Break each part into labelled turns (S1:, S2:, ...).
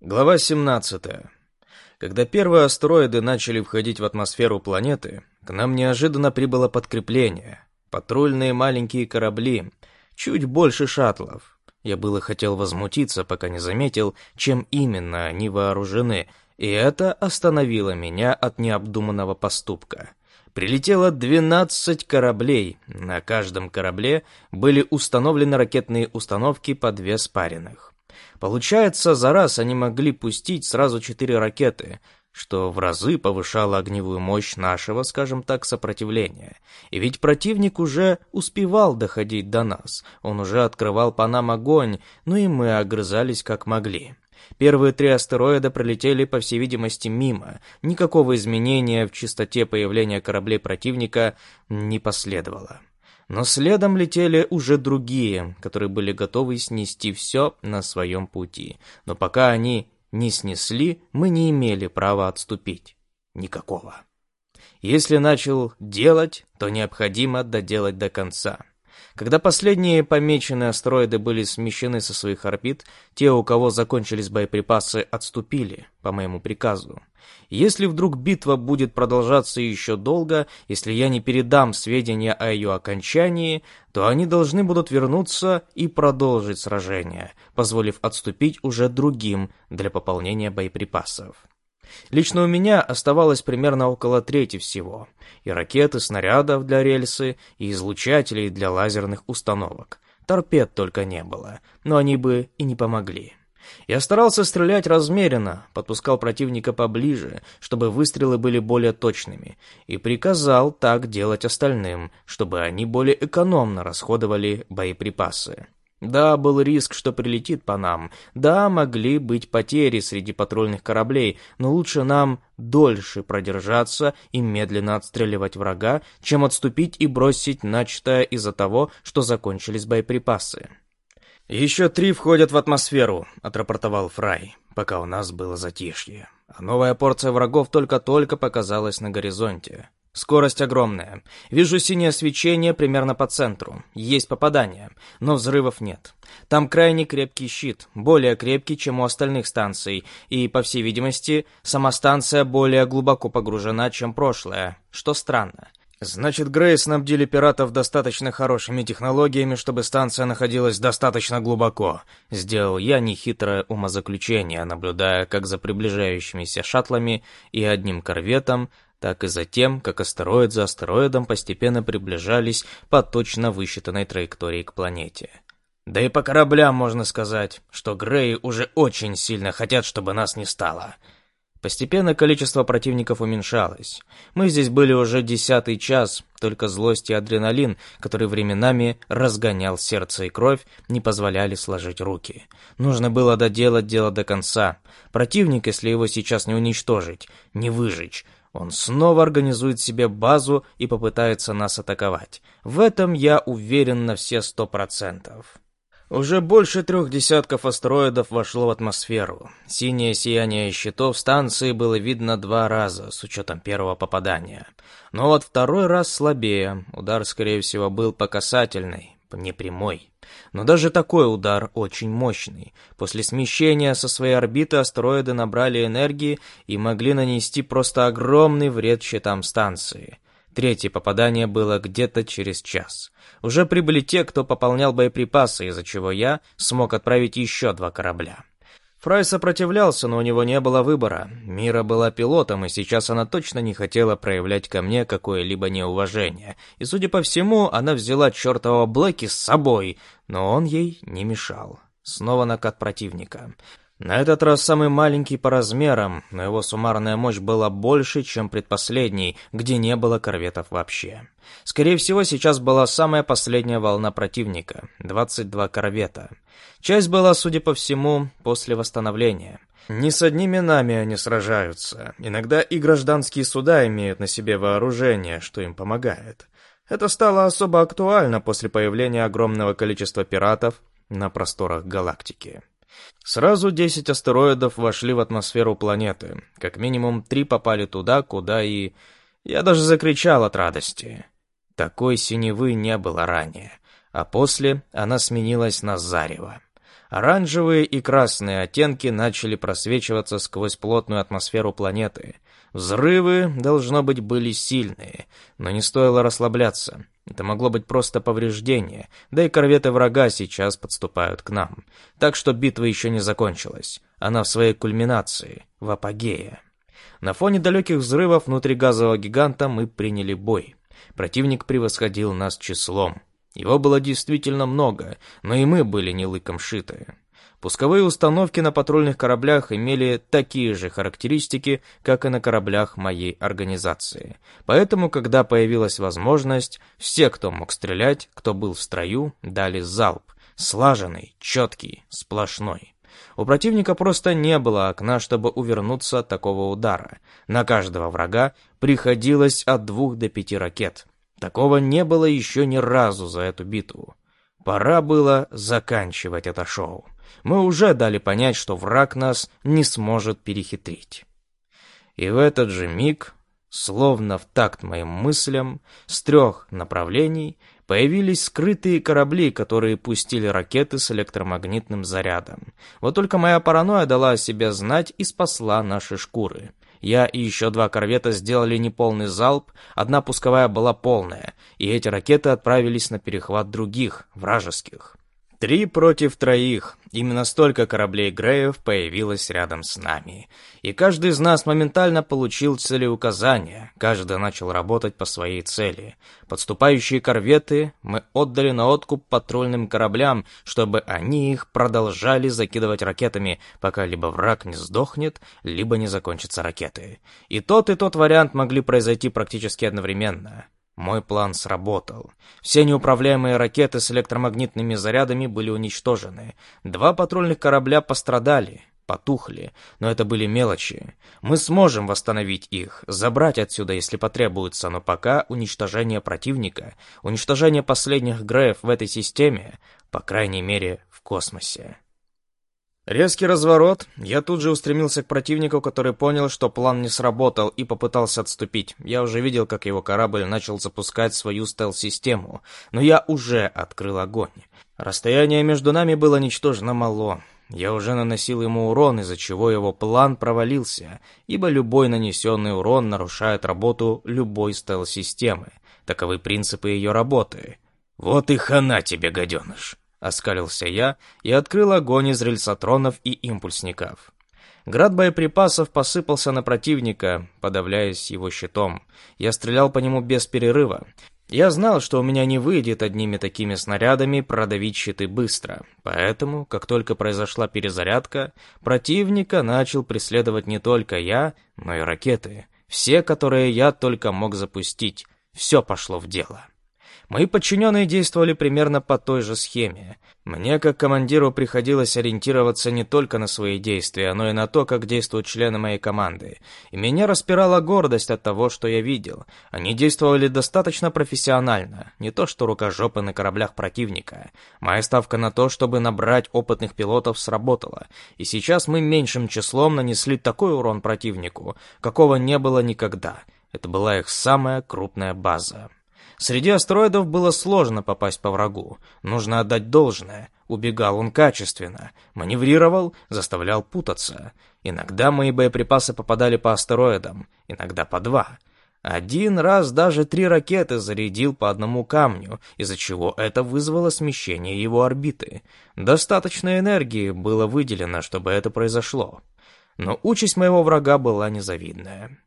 S1: Глава 17. Когда первые астероиды начали входить в атмосферу планеты, к нам неожиданно прибыло подкрепление. Патрульные маленькие корабли, чуть больше шаттлов. Я было хотел возмутиться, пока не заметил, чем именно они вооружены, и это остановило меня от необдуманного поступка. Прилетело 12 кораблей. На каждом корабле были установлены ракетные установки по две спаренных. Получается, за раз они могли пустить сразу четыре ракеты, что в разы повышало огневую мощь нашего, скажем так, сопротивления. И ведь противник уже успевал доходить до нас, он уже открывал по нам огонь, но и мы огрызались как могли. Первые три астероида пролетели, по всей видимости, мимо. Никакого изменения в частоте появления кораблей противника не последовало. Но следом летели уже другие, которые были готовы снести все на своем пути. Но пока они не снесли, мы не имели права отступить. Никакого. Если начал делать, то необходимо доделать до конца. Когда последние помеченные астероиды были смещены со своих орбит, те, у кого закончились боеприпасы, отступили, по моему приказу. Если вдруг битва будет продолжаться еще долго, если я не передам сведения о ее окончании, то они должны будут вернуться и продолжить сражение, позволив отступить уже другим для пополнения боеприпасов. Лично у меня оставалось примерно около трети всего. И ракеты, снарядов для рельсы, и излучателей для лазерных установок. Торпед только не было, но они бы и не помогли. Я старался стрелять размеренно, подпускал противника поближе, чтобы выстрелы были более точными, и приказал так делать остальным, чтобы они более экономно расходовали боеприпасы. Да, был риск, что прилетит по нам. Да, могли быть потери среди патрульных кораблей, но лучше нам дольше продержаться и медленно отстреливать врага, чем отступить и бросить начатое из-за того, что закончились боеприпасы. «Еще три входят в атмосферу», — отрапортовал Фрай, пока у нас было затишье. А новая порция врагов только-только показалась на горизонте. Скорость огромная. Вижу синее свечение примерно по центру. Есть попадание, но взрывов нет. Там крайне крепкий щит, более крепкий, чем у остальных станций, и, по всей видимости, сама станция более глубоко погружена, чем прошлая, что странно. Значит, Грей снабдили пиратов достаточно хорошими технологиями, чтобы станция находилась достаточно глубоко. Сделал я нехитрое умозаключение, наблюдая как за приближающимися шаттлами и одним корветом так и за тем, как астероид за астероидом постепенно приближались по точно высчитанной траектории к планете. Да и по кораблям можно сказать, что Греи уже очень сильно хотят, чтобы нас не стало. Постепенно количество противников уменьшалось. Мы здесь были уже десятый час, только злость и адреналин, который временами разгонял сердце и кровь, не позволяли сложить руки. Нужно было доделать дело до конца. Противник, если его сейчас не уничтожить, не выжечь, он снова организует себе базу и попытается нас атаковать. В этом я уверен на все сто процентов. Уже больше трех десятков астероидов вошло в атмосферу. Синее сияние щитов станции было видно два раза, с учетом первого попадания. Но вот второй раз слабее, удар, скорее всего, был по касательной, не прямой. Но даже такой удар очень мощный. После смещения со своей орбиты астероиды набрали энергии и могли нанести просто огромный вред щитам станции. Третье попадание было где-то через час. Уже прибыли те, кто пополнял боеприпасы, из-за чего я смог отправить еще два корабля. Фрай сопротивлялся, но у него не было выбора. Мира была пилотом, и сейчас она точно не хотела проявлять ко мне какое-либо неуважение. И, судя по всему, она взяла чертова Блэки с собой, но он ей не мешал. Снова накат противника. На этот раз самый маленький по размерам, но его суммарная мощь была больше, чем предпоследний, где не было корветов вообще. Скорее всего, сейчас была самая последняя волна противника — 22 корвета. Часть была, судя по всему, после восстановления. Не с одними нами они сражаются. Иногда и гражданские суда имеют на себе вооружение, что им помогает. Это стало особо актуально после появления огромного количества пиратов на просторах галактики. Сразу 10 астероидов вошли в атмосферу планеты. Как минимум три попали туда, куда и... Я даже закричал от радости. Такой синевы не было ранее. А после она сменилась на зарево. Оранжевые и красные оттенки начали просвечиваться сквозь плотную атмосферу планеты. Взрывы, должно быть, были сильные, но не стоило расслабляться. Это могло быть просто повреждение, да и корветы врага сейчас подступают к нам. Так что битва еще не закончилась. Она в своей кульминации, в апогее. На фоне далеких взрывов внутри газового гиганта мы приняли бой. Противник превосходил нас числом. Его было действительно много, но и мы были не лыком шиты. Пусковые установки на патрульных кораблях имели такие же характеристики, как и на кораблях моей организации. Поэтому, когда появилась возможность, все, кто мог стрелять, кто был в строю, дали залп. Слаженный, четкий, сплошной. У противника просто не было окна, чтобы увернуться от такого удара. На каждого врага приходилось от двух до пяти ракет. Такого не было еще ни разу за эту битву. Пора было заканчивать это шоу. Мы уже дали понять, что враг нас не сможет перехитрить. И в этот же миг, словно в такт моим мыслям, с трех направлений Появились скрытые корабли, которые пустили ракеты с электромагнитным зарядом. Вот только моя паранойя дала о себе знать и спасла наши шкуры. Я и еще два корвета сделали неполный залп, одна пусковая была полная, и эти ракеты отправились на перехват других, вражеских. Три против троих. Именно столько кораблей Греев появилось рядом с нами. И каждый из нас моментально получил целеуказания. Каждый начал работать по своей цели. Подступающие корветы мы отдали на откуп патрульным кораблям, чтобы они их продолжали закидывать ракетами, пока либо враг не сдохнет, либо не закончатся ракеты. И тот, и тот вариант могли произойти практически одновременно. Мой план сработал. Все неуправляемые ракеты с электромагнитными зарядами были уничтожены. Два патрульных корабля пострадали, потухли, но это были мелочи. Мы сможем восстановить их, забрать отсюда, если потребуется, но пока уничтожение противника, уничтожение последних Греев в этой системе, по крайней мере, в космосе. Резкий разворот. Я тут же устремился к противнику, который понял, что план не сработал, и попытался отступить. Я уже видел, как его корабль начал запускать свою стелс-систему, но я уже открыл огонь. Расстояние между нами было ничтожно мало. Я уже наносил ему урон, из-за чего его план провалился, ибо любой нанесенный урон нарушает работу любой стелс-системы. Таковы принципы ее работы. «Вот и хана тебе, гаденыш!» Оскалился я и открыл огонь из рельсотронов и импульсников. Град боеприпасов посыпался на противника, подавляясь его щитом. Я стрелял по нему без перерыва. Я знал, что у меня не выйдет одними такими снарядами продавить щиты быстро. Поэтому, как только произошла перезарядка, противника начал преследовать не только я, но и ракеты. Все, которые я только мог запустить. Все пошло в дело. Мои подчиненные действовали примерно по той же схеме. Мне, как командиру, приходилось ориентироваться не только на свои действия, но и на то, как действуют члены моей команды. И меня распирала гордость от того, что я видел. Они действовали достаточно профессионально, не то что рукожопы на кораблях противника. Моя ставка на то, чтобы набрать опытных пилотов, сработала. И сейчас мы меньшим числом нанесли такой урон противнику, какого не было никогда. Это была их самая крупная база. Среди астероидов было сложно попасть по врагу. Нужно отдать должное. Убегал он качественно. Маневрировал, заставлял путаться. Иногда мои боеприпасы попадали по астероидам, иногда по два. Один раз даже три ракеты зарядил по одному камню, из-за чего это вызвало смещение его орбиты. Достаточно энергии было выделено, чтобы это произошло. Но участь моего врага была незавидная.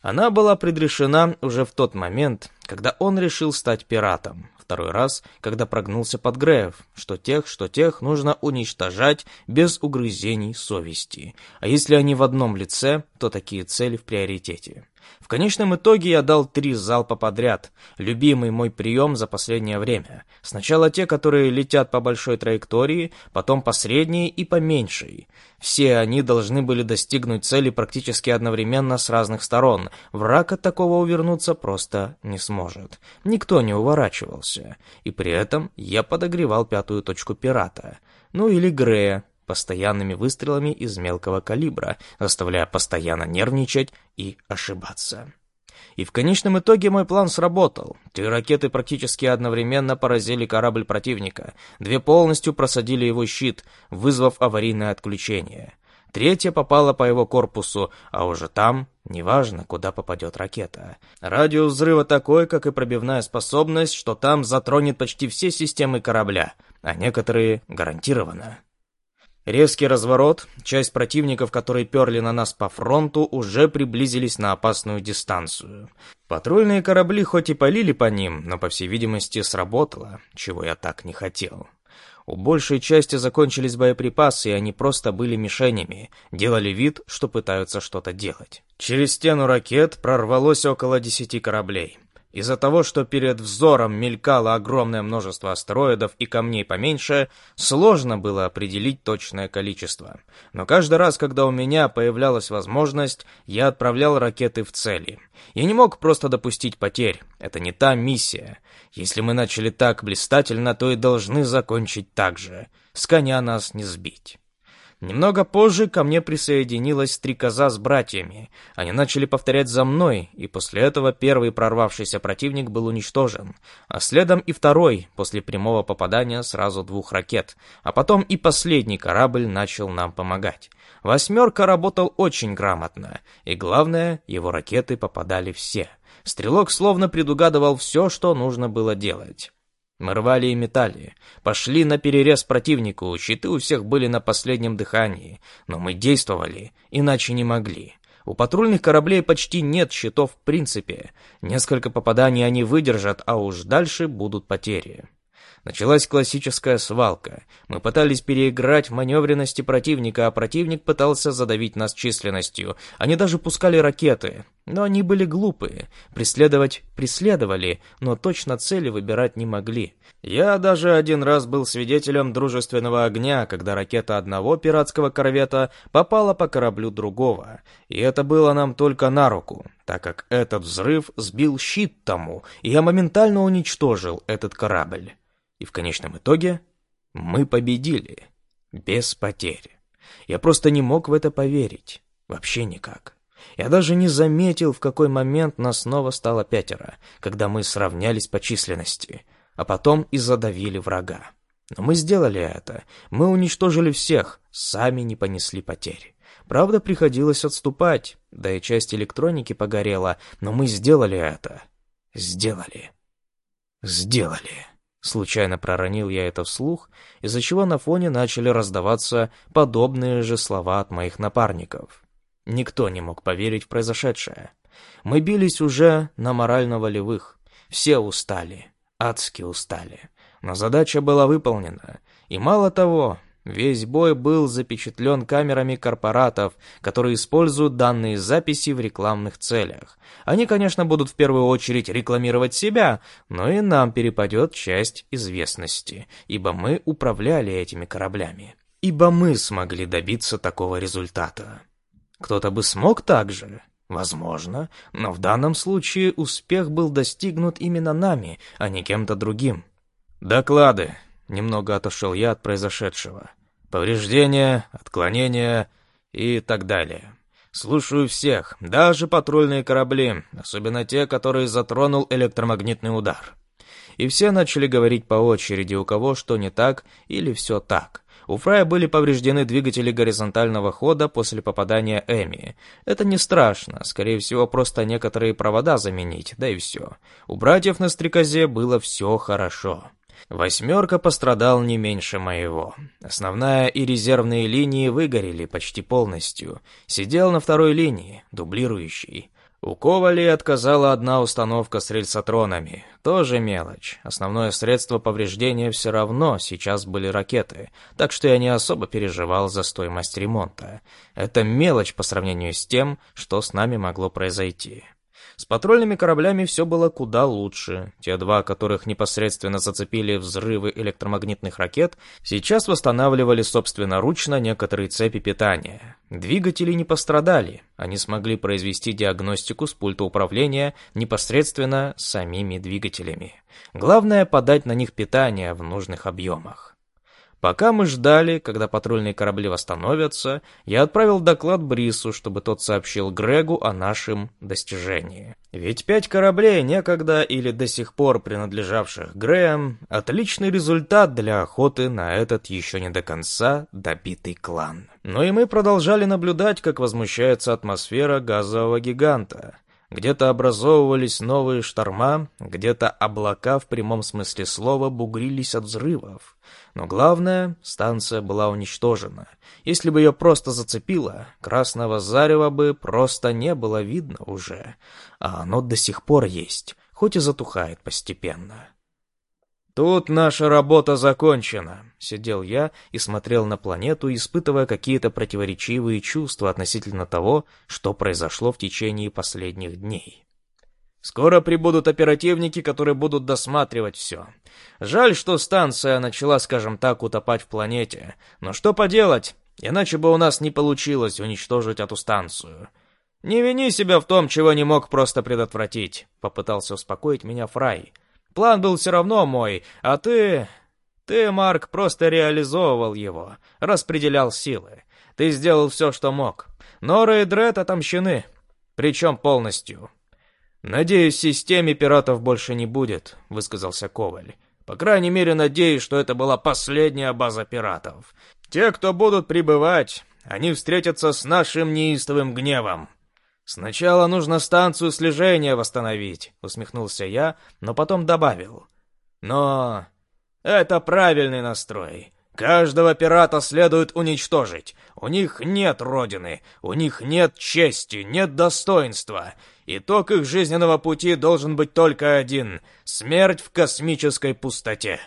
S1: Она была предрешена уже в тот момент, когда он решил стать пиратом. Второй раз, когда прогнулся под Греев, что тех, что тех нужно уничтожать без угрызений совести. А если они в одном лице, то такие цели в приоритете. В конечном итоге я дал три залпа подряд, любимый мой прием за последнее время. Сначала те, которые летят по большой траектории, потом по средней и по меньшей. Все они должны были достигнуть цели практически одновременно с разных сторон. Враг от такого увернуться просто не сможет. Никто не уворачивался. И при этом я подогревал пятую точку пирата. Ну или Грея, постоянными выстрелами из мелкого калибра, заставляя постоянно нервничать и ошибаться. И в конечном итоге мой план сработал. Три ракеты практически одновременно поразили корабль противника. Две полностью просадили его щит, вызвав аварийное отключение. Третья попала по его корпусу, а уже там неважно, куда попадет ракета. Радиус взрыва такой, как и пробивная способность, что там затронет почти все системы корабля, а некоторые гарантированно. Резкий разворот, часть противников, которые перли на нас по фронту, уже приблизились на опасную дистанцию. Патрульные корабли хоть и полили по ним, но, по всей видимости, сработало, чего я так не хотел. У большей части закончились боеприпасы, и они просто были мишенями, делали вид, что пытаются что-то делать. Через стену ракет прорвалось около десяти кораблей. Из-за того, что перед взором мелькало огромное множество астероидов и камней поменьше, сложно было определить точное количество. Но каждый раз, когда у меня появлялась возможность, я отправлял ракеты в цели. Я не мог просто допустить потерь. Это не та миссия. Если мы начали так блистательно, то и должны закончить так же. С коня нас не сбить. Немного позже ко мне присоединилась стрекоза с братьями. Они начали повторять за мной, и после этого первый прорвавшийся противник был уничтожен, а следом и второй, после прямого попадания сразу двух ракет, а потом и последний корабль начал нам помогать. «Восьмерка» работал очень грамотно, и главное, его ракеты попадали все. Стрелок словно предугадывал все, что нужно было делать. Мы рвали и метали, пошли на перерез противнику, щиты у всех были на последнем дыхании, но мы действовали, иначе не могли. У патрульных кораблей почти нет щитов в принципе. Несколько попаданий они выдержат, а уж дальше будут потери. Началась классическая свалка. Мы пытались переиграть маневренности противника, а противник пытался задавить нас численностью. Они даже пускали ракеты. Но они были глупые. Преследовать преследовали, но точно цели выбирать не могли. Я даже один раз был свидетелем дружественного огня, когда ракета одного пиратского корвета попала по кораблю другого. И это было нам только на руку, так как этот взрыв сбил щит тому, и я моментально уничтожил этот корабль. И в конечном итоге мы победили. Без потерь. Я просто не мог в это поверить. Вообще никак. Я даже не заметил, в какой момент нас снова стало пятеро, когда мы сравнялись по численности, а потом и задавили врага. Но мы сделали это. Мы уничтожили всех, сами не понесли потерь. Правда, приходилось отступать, да и часть электроники погорела, но мы сделали это. Сделали. Сделали. Случайно проронил я это вслух, из-за чего на фоне начали раздаваться подобные же слова от моих напарников. Никто не мог поверить в произошедшее. Мы бились уже на морально-волевых. Все устали, адски устали. Но задача была выполнена. И мало того, Весь бой был запечатлен камерами корпоратов, которые используют данные записи в рекламных целях. Они, конечно, будут в первую очередь рекламировать себя, но и нам перепадет часть известности, ибо мы управляли этими кораблями. Ибо мы смогли добиться такого результата. Кто-то бы смог так же? Возможно, но в данном случае успех был достигнут именно нами, а не кем-то другим. «Доклады», — немного отошел я от произошедшего. Повреждения, отклонения и так далее. Слушаю всех, даже патрульные корабли, особенно те, которые затронул электромагнитный удар. И все начали говорить по очереди, у кого что не так или все так. У Фрая были повреждены двигатели горизонтального хода после попадания Эми. Это не страшно, скорее всего, просто некоторые провода заменить, да и все. У братьев на стрекозе было все хорошо. Восьмерка пострадал не меньше моего. Основная и резервные линии выгорели почти полностью. Сидел на второй линии, дублирующий. У Ковали отказала одна установка с рельсотронами. Тоже мелочь. Основное средство повреждения все равно сейчас были ракеты, так что я не особо переживал за стоимость ремонта. Это мелочь по сравнению с тем, что с нами могло произойти. С патрульными кораблями все было куда лучше. Те два, которых непосредственно зацепили взрывы электромагнитных ракет, сейчас восстанавливали собственноручно некоторые цепи питания. Двигатели не пострадали, они смогли произвести диагностику с пульта управления непосредственно самими двигателями. Главное — подать на них питание в нужных объемах. Пока мы ждали, когда патрульные корабли восстановятся, я отправил доклад Брису, чтобы тот сообщил Грегу о нашем достижении. Ведь пять кораблей, некогда или до сих пор принадлежавших Греям, отличный результат для охоты на этот еще не до конца добитый клан. Но и мы продолжали наблюдать, как возмущается атмосфера газового гиганта. Где-то образовывались новые шторма, где-то облака в прямом смысле слова бугрились от взрывов. Но главное, станция была уничтожена. Если бы ее просто зацепило, красного зарева бы просто не было видно уже. А оно до сих пор есть, хоть и затухает постепенно. «Тут наша работа закончена», — сидел я и смотрел на планету, испытывая какие-то противоречивые чувства относительно того, что произошло в течение последних дней. «Скоро прибудут оперативники, которые будут досматривать все. Жаль, что станция начала, скажем так, утопать в планете. Но что поделать, иначе бы у нас не получилось уничтожить эту станцию». «Не вини себя в том, чего не мог просто предотвратить», — попытался успокоить меня Фрай. План был все равно мой, а ты... Ты, Марк, просто реализовывал его, распределял силы. Ты сделал все, что мог. Нора и Дред отомщены, причем полностью. «Надеюсь, в системе пиратов больше не будет», — высказался Коваль. «По крайней мере, надеюсь, что это была последняя база пиратов. Те, кто будут прибывать, они встретятся с нашим неистовым гневом. «Сначала нужно станцию слежения восстановить», — усмехнулся я, но потом добавил. «Но это правильный настрой. Каждого пирата следует уничтожить. У них нет родины, у них нет чести, нет достоинства. Итог их жизненного пути должен быть только один — смерть в космической пустоте».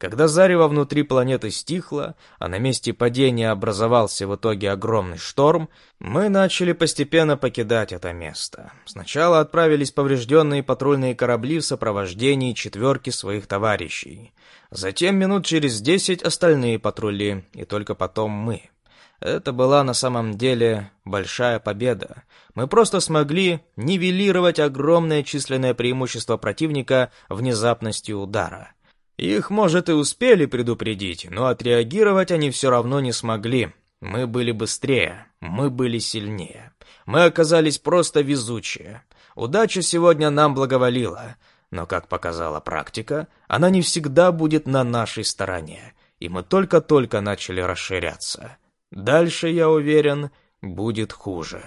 S1: Когда зарево внутри планеты стихло, а на месте падения образовался в итоге огромный шторм, мы начали постепенно покидать это место. Сначала отправились поврежденные патрульные корабли в сопровождении четверки своих товарищей. Затем минут через десять остальные патрули, и только потом мы. Это была на самом деле большая победа. Мы просто смогли нивелировать огромное численное преимущество противника внезапностью удара. Их, может, и успели предупредить, но отреагировать они все равно не смогли. Мы были быстрее, мы были сильнее. Мы оказались просто везучие. Удача сегодня нам благоволила, но, как показала практика, она не всегда будет на нашей стороне, и мы только-только начали расширяться. Дальше, я уверен, будет хуже.